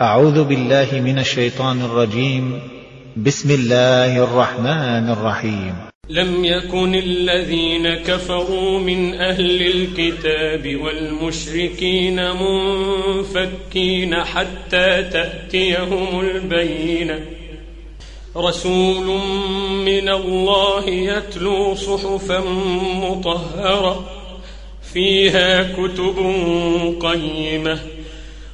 أعوذ بالله من الشيطان الرجيم. بسم الله الرحمن الرحيم. لم يكن الذين كفروا من أهل الكتاب والمشركين منفكين حتى تأتيهم البينة. رسول من الله يتلو صحفا مطهرة فيها كتب قيمة.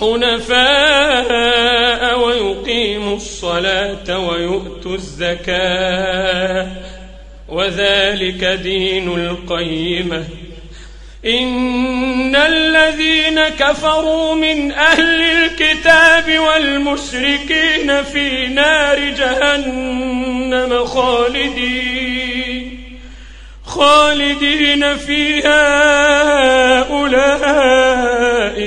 حنفاء ويقيموا الصلاة ويؤتوا الزكاة. وذلك دين القيمة. إن الذين كفروا من أهل الكتاب والمشركين في نار جهنم خالدين خالدين فيها أولئك.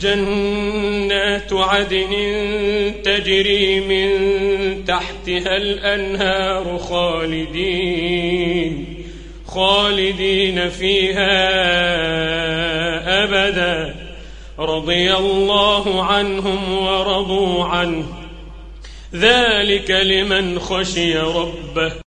جنات عدن تجري من تحتها الأنهار خالدين خالدين فيها أبدا. رضي الله عنهم ورضوا عنه. ذلك لمن خشي ربه.